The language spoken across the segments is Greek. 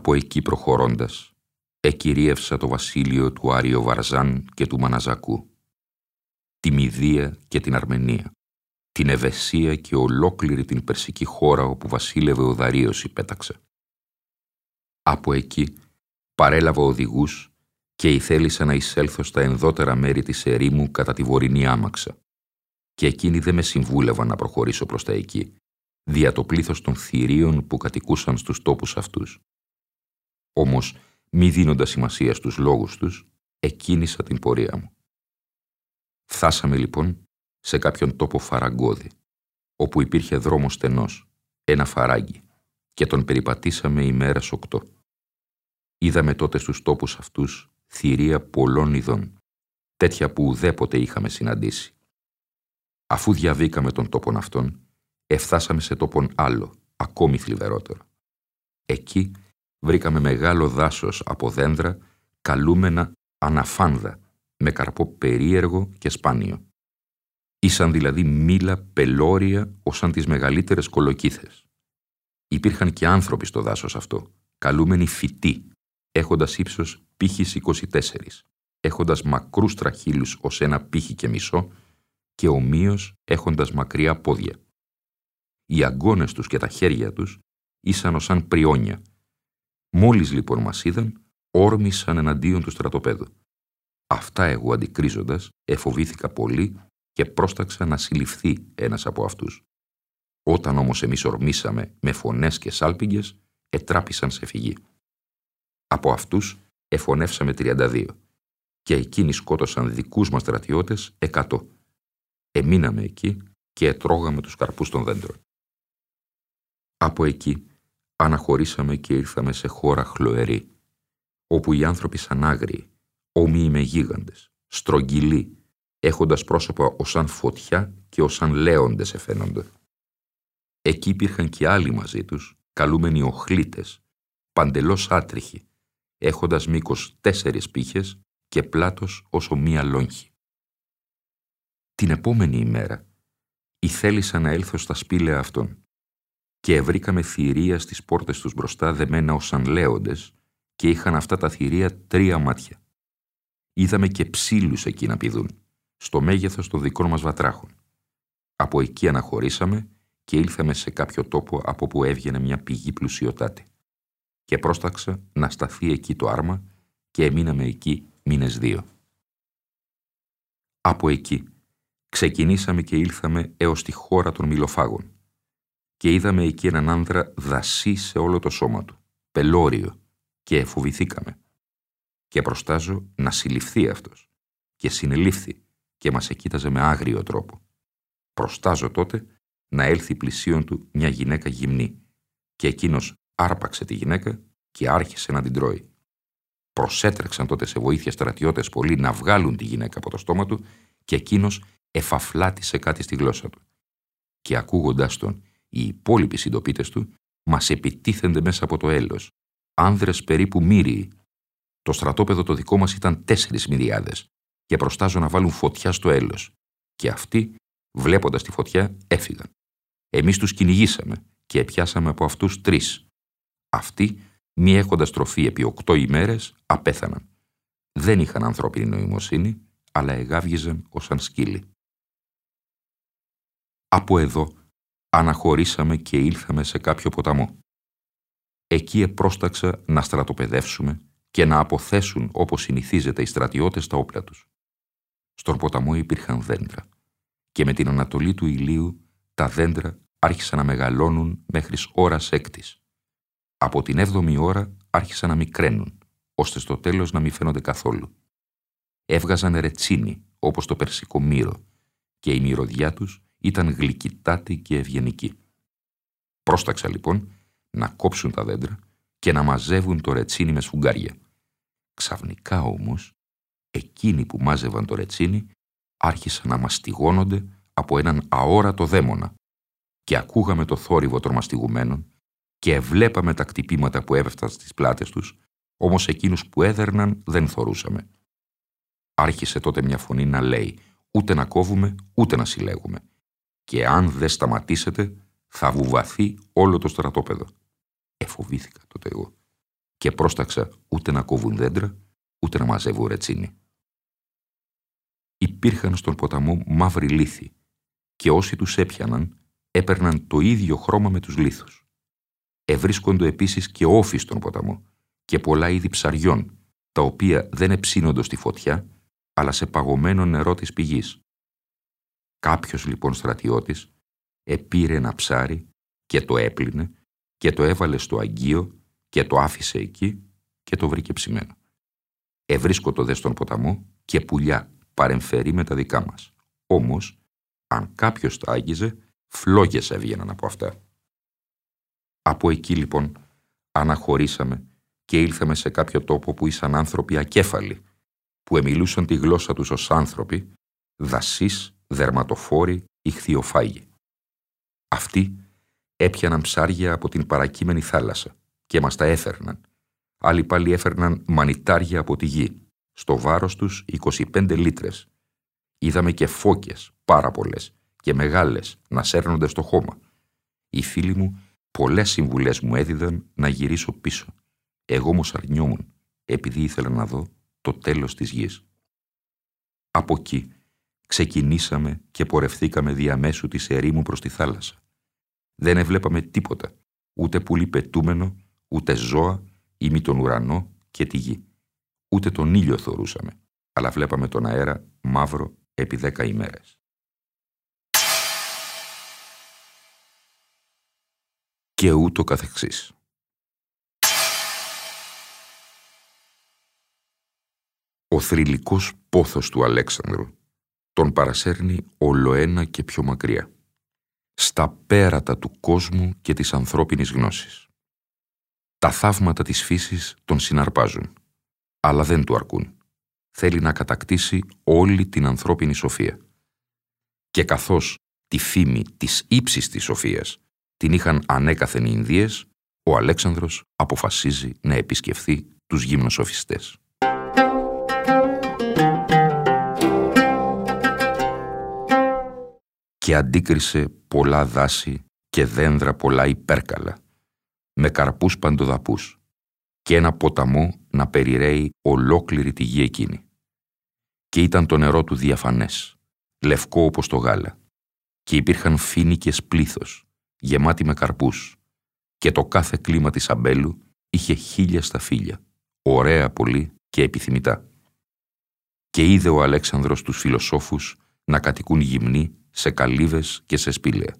Από εκεί προχωρώντας, εκυρίευσα το βασίλειο του Άριο Βαρζάν και του Μαναζακού, τη Μηδία και την Αρμενία, την Ευεσία και ολόκληρη την Περσική χώρα όπου βασίλευε ο Δαρίος υπέταξε. Από εκεί παρέλαβα οδηγούς και ηθέλησα να εισέλθω στα ενδότερα μέρη της ερήμου κατά τη βορεινή άμαξα. Και εκείνοι δεν με συμβούλευαν να προχωρήσω προς τα εκεί, δια το πλήθος των θηρίων που κατοικούσαν στους τόπους αυτούς. Όμως, μη δίνοντας σημασία στους λόγους τους, εκκίνησα την πορεία μου. Φτάσαμε λοιπόν σε κάποιον τόπο φαραγκώδη, όπου υπήρχε δρόμος στενός, ένα φαράγγι, και τον περιπατήσαμε ημέρας οκτώ. Είδαμε τότε στους τόπους αυτούς θηρία πολλών ειδών, τέτοια που ουδέποτε είχαμε συναντήσει. Αφού διαβήκαμε τον τόπον αυτόν, εφτάσαμε σε τόπον άλλο, ακόμη θλιβερότερο. Εκεί βρήκαμε μεγάλο δάσος από δέντρα, καλούμενα αναφάνδα, με καρπό περίεργο και σπάνιο. Ήσαν δηλαδή μήλα πελώρια ως σαν τις μεγαλύτερες κολοκύθες. Υπήρχαν και άνθρωποι στο δάσος αυτό, καλούμενοι φυτοί, έχοντας ύψος πύχης 24, έχοντας μακρούς τραχύλους ως ένα πύχη και μισό και ομοίως έχοντας μακριά πόδια. Οι αγκώνες τους και τα χέρια τους ήσαν ως σαν πριόνια, Μόλις λοιπόν μας είδαν, όρμησαν εναντίον του στρατοπέδου. Αυτά εγώ αντικρίζοντας, εφοβήθηκα πολύ και πρόσταξα να συλληφθεί ένας από αυτούς. Όταν όμως εμείς ορμήσαμε με φωνές και σάλπιγγες, ετράπησαν σε φυγή. Από αυτούς εφωνεύσαμε 32 και εκείνοι σκότωσαν δικούς μας στρατιώτες 100. Εμείναμε εκεί και ετρώγαμε τους καρπούς των δέντρων. Από εκεί αναχωρήσαμε και ήρθαμε σε χώρα χλωερή, όπου οι άνθρωποι σαν άγριοι, όμοιοι με γίγαντες, στρογγυλοί, έχοντας πρόσωπα ως σαν φωτιά και ως σαν λέοντες εφαίνονται. Εκεί υπήρχαν και άλλοι μαζί τους, καλούμενοι οχλήτες, παντελώς άτριχοι, έχοντας μήκος τέσσερις πύχες και πλάτος όσο μία λόγχη. Την επόμενη ημέρα, ηθέλησα να έλθω στα σπήλαια αυτών και ευρήκαμε θηρία στις πόρτες τους μπροστά δεμένα ως σαν λέοντες και είχαν αυτά τα θηρία τρία μάτια. Είδαμε και ψήλους εκεί να πηδούν, στο μέγεθος των δικών μας βατράχων. Από εκεί αναχωρήσαμε και ήλθαμε σε κάποιο τόπο από που έβγαινε μια πηγή πλουσιωτάτη. Και πρόσταξα να σταθεί εκεί το άρμα και εμείναμε εκεί μήνες δύο. Από εκεί ξεκινήσαμε και ήλθαμε έως τη χώρα των μιλοφάγων και είδαμε εκεί έναν άνδρα δασί σε όλο το σώμα του, πελώριο, και φοβηθήκαμε. Και προστάζω να συλληφθεί αυτός. Και συνελήφθη και μας εκείταζε με άγριο τρόπο. Προστάζω τότε να έλθει πλησίον του μια γυναίκα γυμνή και εκείνος άρπαξε τη γυναίκα και άρχισε να την τρώει. Προσέτρεξαν τότε σε βοήθεια στρατιώτες πολλοί να βγάλουν τη γυναίκα από το στόμα του και εκείνος εφαφλάτησε κάτι στη γλώσσα του. Και ακούγοντάς τον οι υπόλοιποι συντοπίτες του μας επιτίθενται μέσα από το έλο. Άνδρες περίπου μύριοι. Το στρατόπεδο το δικό μας ήταν τέσσερις μυριάδες και προστάζω να βάλουν φωτιά στο έλο. Και αυτοί, βλέποντας τη φωτιά, έφυγαν. Εμείς τους κυνηγήσαμε και επιάσαμε από αυτούς τρεις. Αυτοί, μη έχοντας τροφή επί οκτώ ημέρες, απέθαναν. Δεν είχαν ανθρώπινη νοημοσύνη, αλλά εγάβγιζαν ως αν σκύλοι. Από εδώ αναχωρήσαμε και ήλθαμε σε κάποιο ποταμό. εκεί επρόσταξα να στρατοπεδεύσουμε και να αποθέσουν όπως συνηθίζεται οι στρατιώτες τα όπλα τους. Στον ποταμό υπήρχαν δέντρα και με την ανατολή του ηλίου τα δέντρα άρχισαν να μεγαλώνουν μέχρι ώρας έκτης. Από την έβδομη ώρα άρχισαν να μικραίνουν, ώστε στο τέλος να μην φαίνονται καθόλου. Έβγαζαν ρετσίνη, όπως το περσικό μύρο, και η μυρωδιά τους ήταν γλυκυτάτη και ευγενική. Πρόσταξα λοιπόν να κόψουν τα δέντρα και να μαζεύουν το ρετσίνι με σφουγγάρια. Ξαφνικά όμως, εκείνοι που μάζευαν το ρετσίνι άρχισαν να μαστιγώνονται από έναν αόρατο δαίμονα και ακούγαμε το θόρυβο των μαστιγουμένων και βλέπαμε τα κτυπήματα που έπεφταν στις πλάτες τους, όμως εκείνους που έδερναν δεν θορούσαμε. Άρχισε τότε μια φωνή να λέει «Ούτε να κόβουμε, ούτε να συλλέγουμε. Και αν δεν σταματήσετε, θα βουβαθεί όλο το στρατόπεδο». Εφοβήθηκα τότε εγώ και πρόσταξα ούτε να κόβουν δέντρα, ούτε να μαζεύουν ρετσίνη. Υπήρχαν στον ποταμό μαύροι λίθοι και όσοι τους έπιαναν έπαιρναν το ίδιο χρώμα με τους λίθους. Ευρίσκονται επίσης και όφοι στον ποταμό και πολλά είδη ψαριών, τα οποία δεν εψύνονται στη φωτιά, αλλά σε παγωμένο νερό της πηγής. Κάποιος λοιπόν στρατιώτης επήρε ένα ψάρι και το έπλυνε και το έβαλε στο αγγείο και το άφησε εκεί και το βρήκε ψημένο. Ευρίσκω το δε στον ποταμό και πουλιά παρεμφερεί με τα δικά μας. Όμως, αν κάποιος τα άγγιζε, φλόγες έβγαιναν από αυτά. Από εκεί λοιπόν αναχωρήσαμε και ήλθαμε σε κάποιο τόπο που ήσαν άνθρωποι ακέφαλοι, που εμιλούσαν τη γλώσσα τους ως άνθρωποι, δασείς, δερματοφόροι, ηχθειοφάγοι. Αυτοί έπιαναν ψάρια από την παρακείμενη θάλασσα και μας τα έφερναν. Άλλοι πάλι έφερναν μανιτάρια από τη γη, στο βάρος τους 25 λίτρες. Είδαμε και φώκες, πάρα πολλές, και μεγάλες, να σέρνονται στο χώμα. Οι φίλοι μου πολλές συμβουλές μου έδιδαν να γυρίσω πίσω. Εγώ όμως αρνιόμουν, επειδή ήθελα να δω το τέλος της γης. Από εκεί ξεκινήσαμε και πορευθήκαμε διαμέσου της ερήμου προς τη θάλασσα. Δεν εβλέπαμε τίποτα, ούτε πουλί πετούμενο, ούτε ζώα, ή τον ουρανό και τη γη. Ούτε τον ήλιο θορούσαμε, αλλά βλέπαμε τον αέρα μαύρο επί δέκα ημέρες. Και ούτω καθεξής. Ο θρηλυκός πόθος του Αλέξανδρου τον παρασέρνει ολοένα και πιο μακριά, στα πέρατα του κόσμου και της ανθρώπινης γνώσης. Τα θαύματα της φύσης τον συναρπάζουν, αλλά δεν του αρκούν. Θέλει να κατακτήσει όλη την ανθρώπινη σοφία. Και καθώς τη φήμη της ύψης της σοφίας την είχαν ανέκαθεν οι Ινδίες, ο Αλέξανδρος αποφασίζει να επισκεφθεί τους γυμνοσοφιστές. Και αντίκρισε πολλά δάση και δέντρα πολλά υπέρκαλα με καρπούς παντοδαπούς και ένα ποταμό να περιραίει ολόκληρη τη γη εκείνη. Και ήταν το νερό του διαφανές, λευκό όπως το γάλα, και υπήρχαν φίνικες πλήθος, γεμάτοι με καρπούς, και το κάθε κλίμα της αμπέλου είχε χίλια σταφύλια, ωραία πολύ και επιθυμητά. Και είδε ο Αλέξανδρος τους φιλοσόφους να κατοικούν γυμνοί σε καλύβες και σε σπήλαια.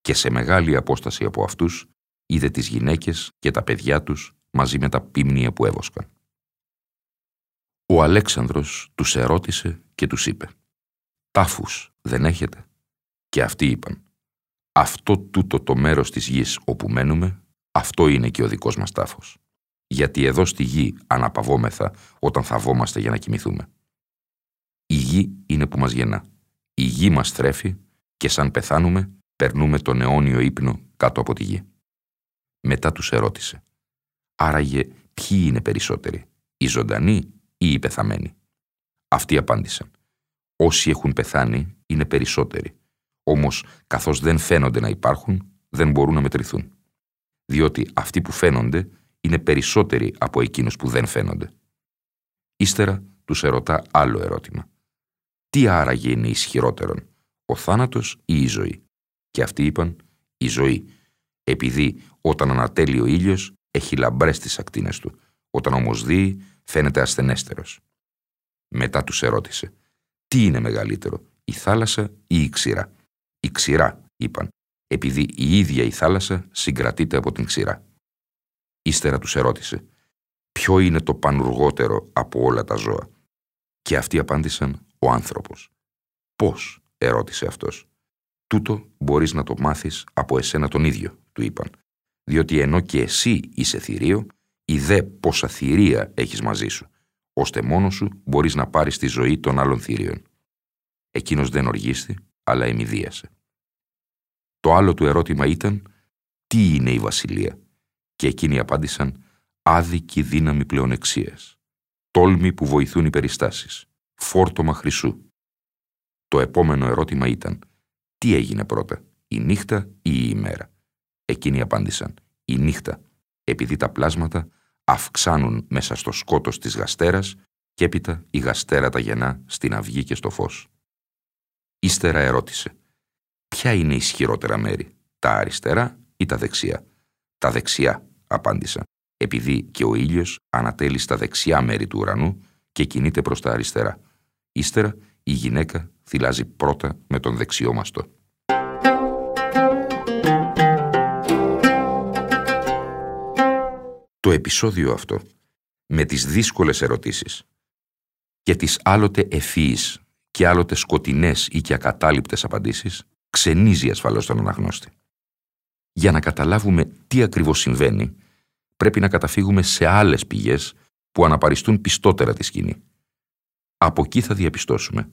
Και σε μεγάλη απόσταση από αυτούς είδε τις γυναίκες και τα παιδιά τους μαζί με τα πίμνια που έβοσκαν. Ο Αλέξανδρος τους ερώτησε και τους είπε «Τάφους δεν έχετε» και αυτοί είπαν «Αυτό τούτο το μέρος της γης όπου μένουμε, αυτό είναι και ο δικός μας τάφος. Γιατί εδώ στη γη αναπαυόμεθα όταν θα βόμαστε για να κοιμηθούμε. Η γη είναι που μας γεννά. Η γη μας θρέφει και σαν πεθάνουμε περνούμε τον αιώνιο ύπνο κάτω από τη γη. Μετά τους ερώτησε. Άραγε ποιοι είναι περισσότεροι, οι ζωντανοί ή οι πεθαμένοι; Αυτοί απάντησαν. Όσοι έχουν πεθάνει είναι περισσότεροι. Όμως καθώς δεν φαίνονται να υπάρχουν, δεν μπορούν να μετρηθούν. Διότι αυτοί που φαίνονται είναι περισσότεροι από εκείνους που δεν φαίνονται. Ύστερα τους ερωτά άλλο ερώτημα. Τι άραγε είναι ισχυρότερον, ο θάνατος ή η ζωή; Και αυτοί είπαν η ζωή, επειδή όταν ανατέλει ο ήλιος έχει λαμπρές τις ακτίνες του, όταν όμως δει φαίνεται ασθενέστερος. Μετά τους ερώτησε «Τι είναι μεγαλύτερο, η θάλασσα ή η ξηρά» «Η ξηρά», είπαν, επειδή η ίδια η θάλασσα συγκρατείται από την ξηρά. Ύστερα τους ερώτησε «Ποιο είναι το πανουργότερο από όλα τα ζώα» και αυτοί απάντησαν «Ο άνθρωπος». «Πώς» ερώτησε αυτός. «Τούτο μπορείς να το μάθεις από εσένα τον ίδιο», του είπαν, «διότι ενώ και εσύ είσαι θηρίο, η δε πόσα θηρία έχεις μαζί σου, ώστε μόνος σου μπορείς να πάρεις τη ζωή των άλλων θηρίων». Εκείνος δεν οργίστη, αλλά εμιδίασε. Το άλλο του ερώτημα ήταν «Τι είναι η βασιλεία» και εκείνοι απάντησαν «Άδικη δύναμη πλεονεξίας, τόλμη που βοηθούν οι περιστάσεις, φόρτωμα χρυσού». Το επόμενο ερώτημα ήταν «Τι έγινε πρώτα, η νύχτα ή η ημέρα» Εκείνοι απάντησαν «Η νύχτα, επειδή τα πλάσματα αυξάνουν μέσα στο σκότος της γαστέρας και έπειτα η γαστέρα τα γεννά στην αυγή και στο φως». Ύστερα ερώτησε «Ποια είναι ισχυρότερα μέρη, τα αριστερά ή τα δεξιά» «Τα δεξιά», απάντησα, επειδή και ο ήλιος ανατέλει στα δεξιά μέρη του ουρανού και κινείται προς τα αριστερά. Ύστερα η γυναίκα θυλάζει πρώτα με τον δεξιό μαστό. Το επεισόδιο αυτό, με τις δύσκολες ερωτήσεις και τις άλλοτε ευφύης και άλλοτε σκοτεινές ή και ακατάληπτες απαντήσεις, ξενίζει ασφαλώς τον αναγνώστη. Για να καταλάβουμε τι ακριβώς συμβαίνει, πρέπει να καταφύγουμε σε άλλες πηγές που αναπαριστούν πιστότερα τη σκηνή. Από εκεί θα διαπιστώσουμε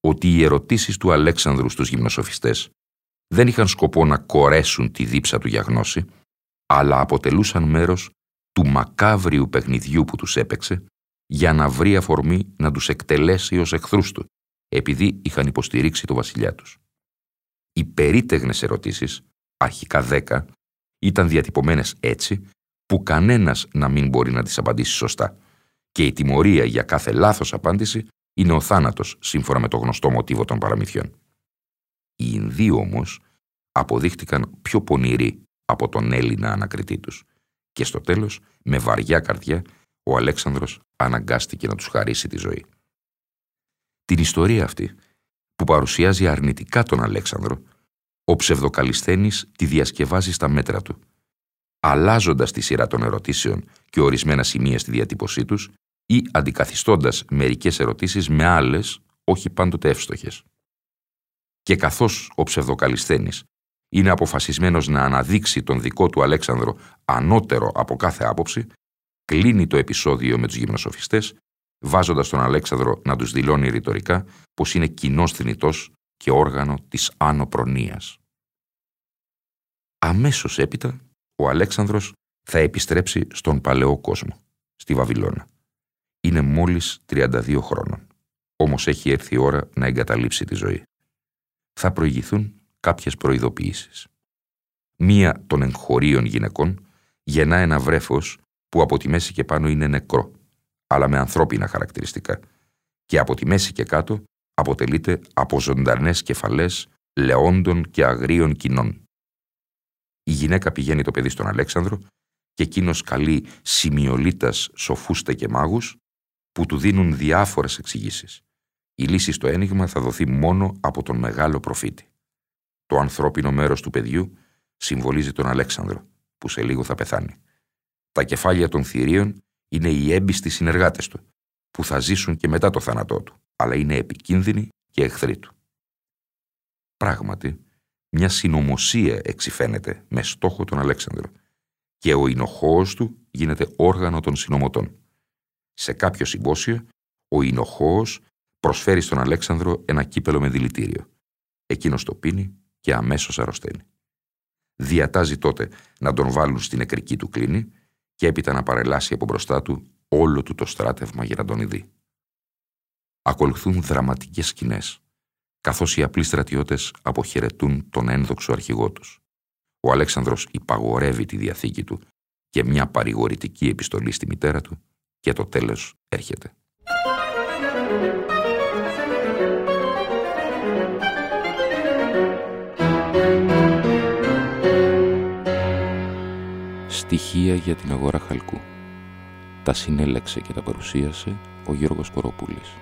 ότι οι ερωτήσεις του Αλέξανδρου στους γυμνοσοφιστές δεν είχαν σκοπό να κορέσουν τη δίψα του για γνώση, αλλά αποτελούσαν μέρος του μακάβριου παιχνιδιού που τους έπαιξε για να βρει αφορμή να τους εκτελέσει ως εχθρούς του, επειδή είχαν υποστηρίξει το βασιλιά τους. Οι περίτεγνες ερωτήσεις, αρχικά δέκα, ήταν διατυπωμένες έτσι που κανένας να μην μπορεί να τις απαντήσει σωστά και η τιμωρία για κάθε λάθος απάντηση είναι ο θάνατος σύμφωνα με το γνωστό μοτίβο των παραμυθιών. Οι Ινδοί όμως αποδείχτηκαν πιο πονηροί από τον Έλληνα ανακριτή τους και στο τέλος, με βαριά καρδιά, ο Αλέξανδρος αναγκάστηκε να τους χαρίσει τη ζωή. Την ιστορία αυτή, που παρουσιάζει αρνητικά τον Αλέξανδρο, ο ψευδοκαλισθένης τη διασκευάζει στα μέτρα του, αλλάζοντας τη σειρά των ερωτήσεων και ορισμένα σημεία στη διατύπωσή τους ή αντικαθιστώντας μερικές ερωτήσεις με άλλες, όχι πάντοτε εύστοχες. Και καθώς ο ψευδοκαλισθένης είναι αποφασισμένος να αναδείξει τον δικό του Αλέξανδρο ανώτερο από κάθε άποψη, κλείνει το επεισόδιο με τους γυμνοσοφιστές, βάζοντας τον Αλέξανδρο να τους δηλώνει ρητορικά πως είναι κοινός θνητός και όργανο της άνω προνοίας. Αμέσως έπειτα, ο Αλέξανδρος θα επιστρέψει στον παλαιό κόσμο, στη Βαβυλώνα. Είναι μόλις 32 χρόνων, όμως έχει έρθει η ώρα να εγκαταλείψει τη ζωή. Θα προηγηθούν κάποιες προειδοποιήσεις. Μία των εγχωρίων γυναικών γεννά ένα βρέφος που από τη μέση και πάνω είναι νεκρό, αλλά με ανθρώπινα χαρακτηριστικά, και από τη μέση και κάτω αποτελείται από ζωντανές κεφαλές λεόντων και αγρίων κοινών. Η γυναίκα πηγαίνει το παιδί στον Αλέξανδρο και εκείνος καλεί σημειολίτας σοφούστε και μάγους που του δίνουν διάφορες εξηγήσεις. Η λύση στο ένιγμα θα δοθεί μόνο από τον μεγάλο προφήτη. Το ανθρώπινο μέρος του παιδιού συμβολίζει τον Αλέξανδρο, που σε λίγο θα πεθάνει. Τα κεφάλια των θηρίων είναι οι έμπιστοι συνεργάτες του, που θα ζήσουν και μετά το θάνατό του, αλλά είναι επικίνδυνοι και εχθροί του. Πράγματι, μια συνωμοσία εξηφαίνεται με στόχο τον Αλέξανδρο και ο εινοχώος του γίνεται όργανο των συνωμοτών. Σε κάποιο συμπόσιο, ο εινοχώος προσφέρει στον Αλέξανδρο ένα κύπελο με δηλητήριο. Εκείνος το πίνει και αμέσως αρρωσταίνει. Διατάζει τότε να τον βάλουν στην νεκρική του κλίνη και έπειτα να παρελάσει από μπροστά του όλο του το στράτευμα για να τον ειδεί. Ακολουθούν δραματικές σκηνές, καθώς οι απλοί στρατιώτες αποχαιρετούν τον ένδοξο αρχηγό τους. Ο Αλέξανδρος υπαγορεύει τη διαθήκη του και μια παρηγορητική επιστολή στη μητέρα του και το τέλος έρχεται. Στοιχεία για την αγορά χαλκού. Τα συνέλεξε και τα παρουσίασε ο Γιώργος Κοροπούλης.